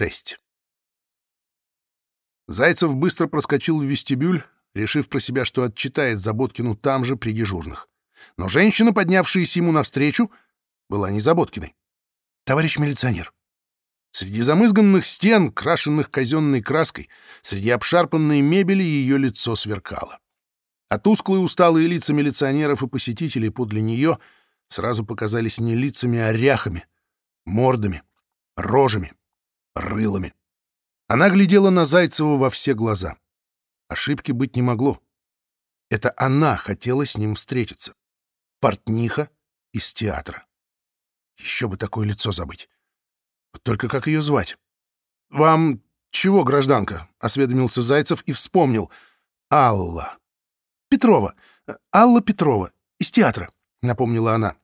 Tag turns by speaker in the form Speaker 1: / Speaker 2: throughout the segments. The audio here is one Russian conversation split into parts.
Speaker 1: 6. Зайцев быстро проскочил в вестибюль, решив про себя, что отчитает Заботкину там же при дежурных. Но женщина, поднявшаяся ему навстречу, была не Заботкиной. «Товарищ милиционер». Среди замызганных стен, крашенных казенной краской, среди обшарпанной мебели ее лицо сверкало. А тусклые усталые лица милиционеров и посетителей подле нее сразу показались не лицами, а ряхами, мордами, рожами, рылами. Она глядела на Зайцева во все глаза. Ошибки быть не могло. Это она хотела с ним встретиться. Портниха из театра. Еще бы такое лицо забыть. Только как ее звать? «Вам чего, гражданка?» — осведомился Зайцев и вспомнил. «Алла». «Петрова. Алла Петрова. Из театра», — напомнила она.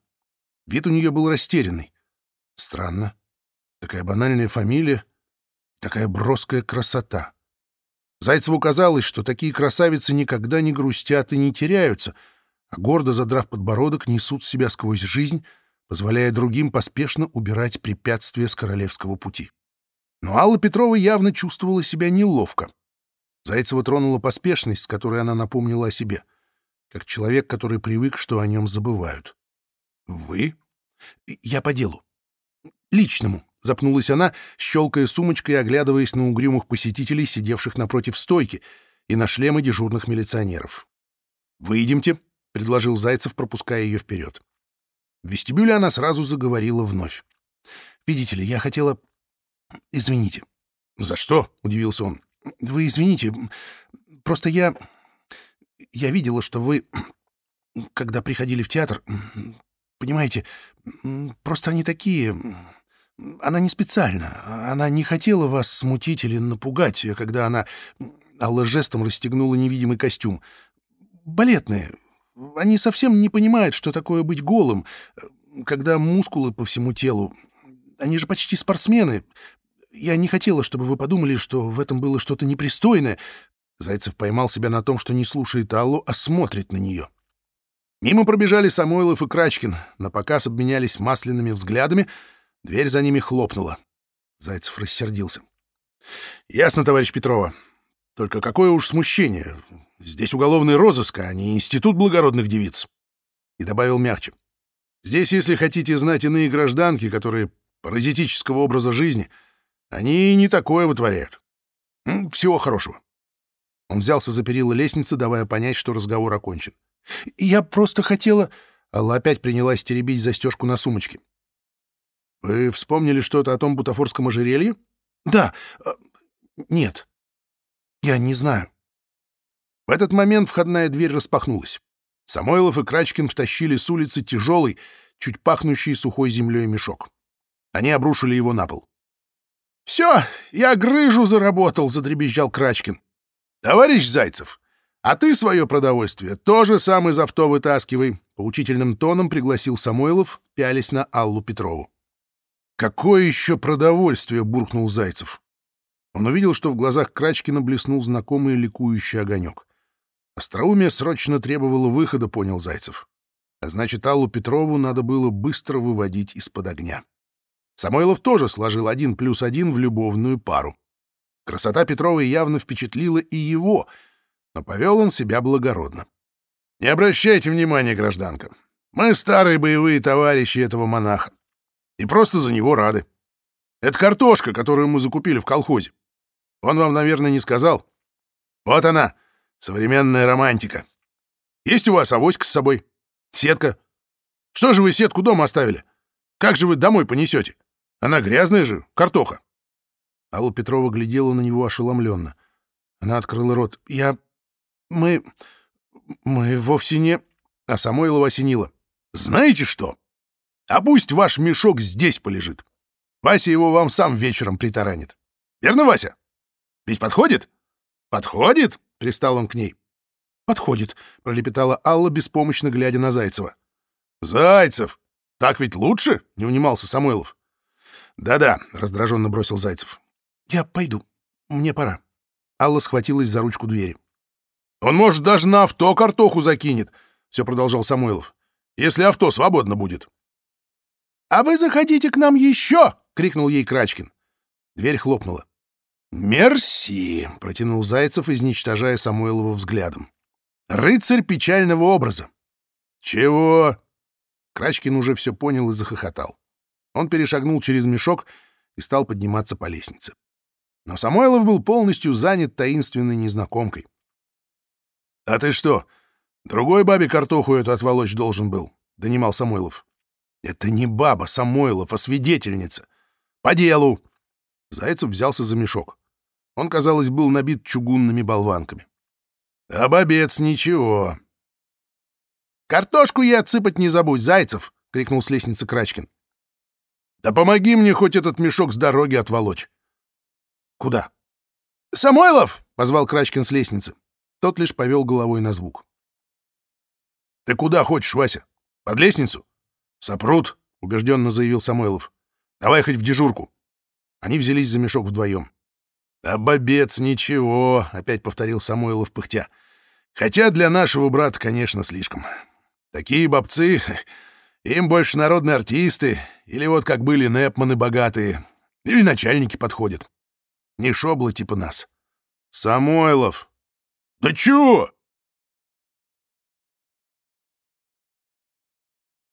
Speaker 1: Вид у нее был растерянный. Странно. Такая банальная фамилия, такая броская красота. Зайцеву казалось, что такие красавицы никогда не грустят и не теряются, а гордо задрав подбородок, несут себя сквозь жизнь, позволяя другим поспешно убирать препятствия с королевского пути. Но Алла Петрова явно чувствовала себя неловко. Зайцева тронула поспешность, с которой она напомнила о себе, как человек, который привык, что о нем забывают. «Вы?» «Я по делу. Личному», — запнулась она, щелкая сумочкой оглядываясь на угрюмых посетителей, сидевших напротив стойки, и на шлемы дежурных милиционеров. «Выйдемте», — предложил Зайцев, пропуская ее вперед. В вестибюле она сразу заговорила вновь. «Видите ли, я хотела... Извините». «За что?» — удивился он. Вы извините, просто я... Я видела, что вы, когда приходили в театр, понимаете, просто они такие... Она не специально. Она не хотела вас смутить или напугать, когда она... Алла жестом расстегнула невидимый костюм. Балетные. Они совсем не понимают, что такое быть голым, когда мускулы по всему телу. Они же почти спортсмены. Я не хотела, чтобы вы подумали, что в этом было что-то непристойное. Зайцев поймал себя на том, что не слушает Аллу, а смотрит на нее. Мимо пробежали Самойлов и Крачкин, на показ обменялись масляными взглядами, дверь за ними хлопнула. Зайцев рассердился. «Ясно, товарищ Петрова. Только какое уж смущение. Здесь уголовный розыск, а не институт благородных девиц». И добавил мягче. «Здесь, если хотите знать иные гражданки, которые паразитического образа жизни — они не такое вытворяют. Всего хорошего. Он взялся за перила лестницы, давая понять, что разговор окончен. «Я просто хотела...» Алла опять принялась теребить застежку на сумочке. «Вы вспомнили что-то о том бутафорском ожерелье?» «Да. Э, нет. Я не знаю». В этот момент входная дверь распахнулась. Самойлов и Крачкин втащили с улицы тяжелый, чуть пахнущий сухой землей мешок. Они обрушили его на пол. «Все, я грыжу заработал», — задребезжал Крачкин. «Товарищ Зайцев, а ты свое продовольствие тоже сам из авто вытаскивай», — поучительным тоном пригласил Самойлов, пялись на Аллу Петрову. «Какое еще продовольствие?» — буркнул Зайцев. Он увидел, что в глазах Крачкина блеснул знакомый ликующий огонек. Остроумие срочно требовало выхода, понял Зайцев. А значит, Аллу Петрову надо было быстро выводить из-под огня. Самойлов тоже сложил один плюс один в любовную пару. Красота Петровой явно впечатлила и его, но повел он себя благородно. «Не обращайте внимания, гражданка. Мы старые боевые товарищи этого монаха. И просто за него рады. Это картошка, которую мы закупили в колхозе. Он вам, наверное, не сказал. Вот она, современная романтика. Есть у вас авоська с собой? Сетка? Что же вы сетку дома оставили? Как же вы домой понесете? Она грязная же, картоха. Алла Петрова глядела на него ошеломленно. Она открыла рот. «Я... мы... мы вовсе не...» А Самойлова осенила. «Знаете что? А пусть ваш мешок здесь полежит. Вася его вам сам вечером притаранит. Верно, Вася? Ведь подходит?» «Подходит?» — пристал он к ней. «Подходит», — пролепетала Алла, беспомощно глядя на Зайцева. «Зайцев! Так ведь лучше?» — не унимался Самойлов. «Да-да», — раздраженно бросил Зайцев. «Я пойду. Мне пора». Алла схватилась за ручку двери. «Он, может, даже на авто картоху закинет», — все продолжал Самойлов. «Если авто свободно будет». «А вы заходите к нам еще!» — крикнул ей Крачкин. Дверь хлопнула. «Мерси!» — протянул Зайцев, изничтожая Самойлова взглядом. «Рыцарь печального образа!» «Чего?» Крачкин уже все понял и захохотал. Он перешагнул через мешок и стал подниматься по лестнице. Но Самойлов был полностью занят таинственной незнакомкой. — А ты что, другой бабе картоху эту отволочь должен был? — донимал Самойлов. — Это не баба Самойлов, а свидетельница. — По делу! Зайцев взялся за мешок. Он, казалось, был набит чугунными болванками. — А бабец ничего. — Картошку ей отсыпать не забудь, Зайцев! — крикнул с лестницы Крачкин. Да помоги мне хоть этот мешок с дороги отволочь. Куда? Самойлов! позвал Крачкин с лестницы. Тот лишь повел головой на звук. Ты куда хочешь, Вася? Под лестницу? Сопрут, убежденно заявил Самойлов. Давай хоть в дежурку. Они взялись за мешок вдвоем. «А бобец ничего», — опять повторил Самойлов пыхтя. «Хотя для нашего брата, конечно, слишком. Такие бобцы им больше народные артисты, или вот как были Непманы богатые, или начальники подходят. Не шоблы типа нас. Самойлов. Да чё?